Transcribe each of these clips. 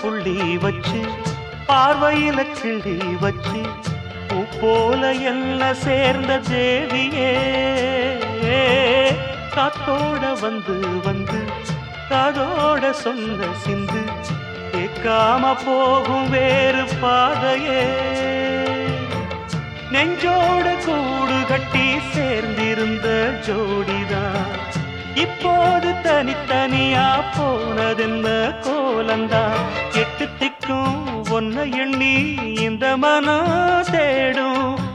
புள்ளி வச்சு பார்வையில கிள்ளி வச்சு பூ போல எல்லாம் சேர்ந்த தேவியே. காத்தோட வந்து வந்து காதோட சொன்ன சிந்து கேட்காம போகும் வேறு பாதையே. நெஞ்சோட கூடு கட்டி சேர்ந்திருந்த ஜோடிதான். இப்போது தனித்தனியா போனதென்ன கோலந்தான் எட்டு திக்கும் ஒன்ன எண்ணி இந்த மனம் தேடும்.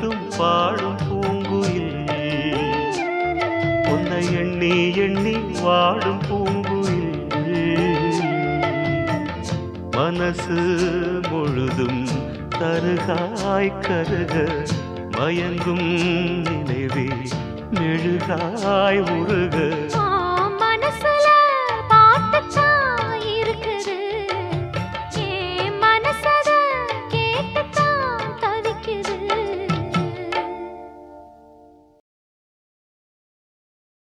மட்டும் பாடும் பூங்குயில். உன்னை எண்ணி எண்ணி வாடும் பூங்குயில். மனசு முழுதும் தருகாய் கருக மயங்கும் நினைவே மெழுகாய் உருக.